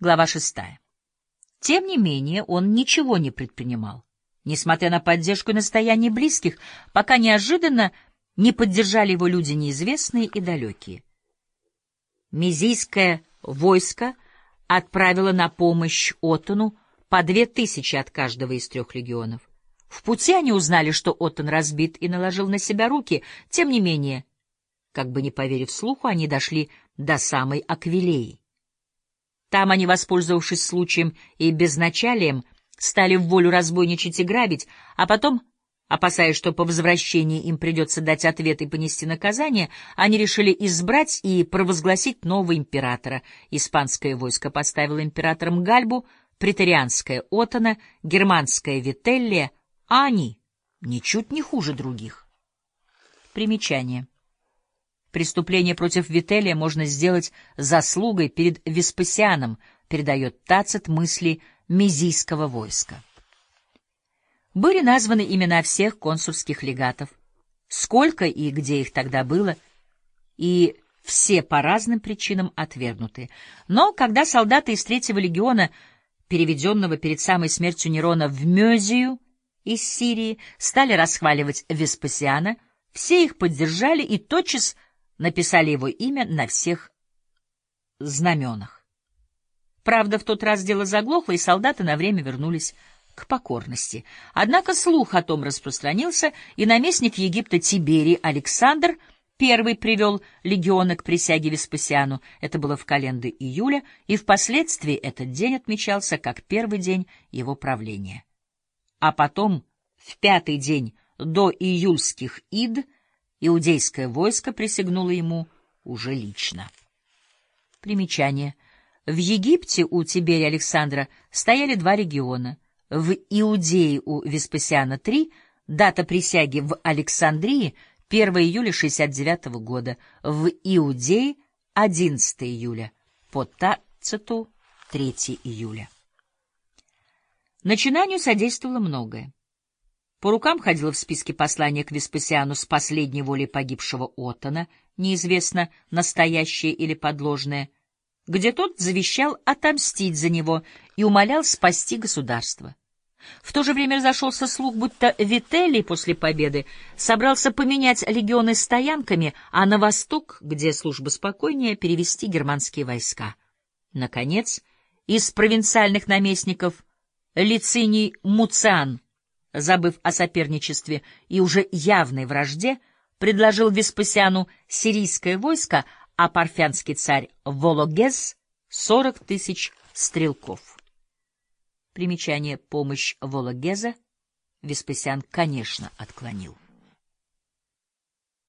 Глава шестая. Тем не менее, он ничего не предпринимал, несмотря на поддержку и настояние близких, пока неожиданно не поддержали его люди неизвестные и далекие. Мизийское войско отправило на помощь Оттону по две тысячи от каждого из трех легионов. В пути они узнали, что Оттон разбит и наложил на себя руки. Тем не менее, как бы не поверив слуху, они дошли до самой Аквилеи. Там они, воспользовавшись случаем и безначалием, стали в волю разбойничать и грабить, а потом, опасаясь, что по возвращении им придется дать ответ и понести наказание, они решили избрать и провозгласить нового императора. Испанское войско поставило императором Гальбу, претарианское — Отона, германское — Вителлия, а они ничуть не хуже других. Примечание. Преступление против Вителия можно сделать заслугой перед Веспасианом, передает Тацит мысли Мезийского войска. Были названы имена всех консульских легатов, сколько и где их тогда было, и все по разным причинам отвергнуты. Но когда солдаты из Третьего легиона, переведенного перед самой смертью Нерона в Мезию из Сирии, стали расхваливать Веспасиана, все их поддержали и тотчас написали его имя на всех знаменах. Правда, в тот раз дело заглохло, и солдаты на время вернулись к покорности. Однако слух о том распространился, и наместник Египта Тиберий Александр первый привел легионы к присяге Веспасиану. Это было в календы июля, и впоследствии этот день отмечался как первый день его правления. А потом, в пятый день до июльских ид, Иудейское войско присягнуло ему уже лично. Примечание. В Египте у Тиберия Александра стояли два региона. В Иудее у Веспасиана три, дата присяги в Александрии 1 июля 69 года, в Иудее 11 июля, по Тациту 3 июля. Начинанию содействовало многое. По рукам ходило в списке послание к Веспасиану с последней волей погибшего Оттона, неизвестно, настоящее или подложное, где тот завещал отомстить за него и умолял спасти государство. В то же время разошелся слух, будто Вителий после победы собрался поменять легионы стоянками, а на восток, где служба спокойнее, перевести германские войска. Наконец, из провинциальных наместников Лициний Муциан — забыв о соперничестве и уже явной вражде, предложил Веспасиану сирийское войско, а парфянский царь Вологез — сорок тысяч стрелков. Примечание «Помощь Вологеза» Веспасиан, конечно, отклонил.